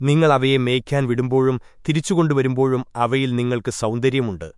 നിങ്ങൾ അവയെ മേയ്ക്കാൻ വിടുമ്പോഴും തിരിച്ചുകൊണ്ടുവരുമ്പോഴും അവയിൽ നിങ്ങൾക്ക് സൗന്ദര്യമുണ്ട്.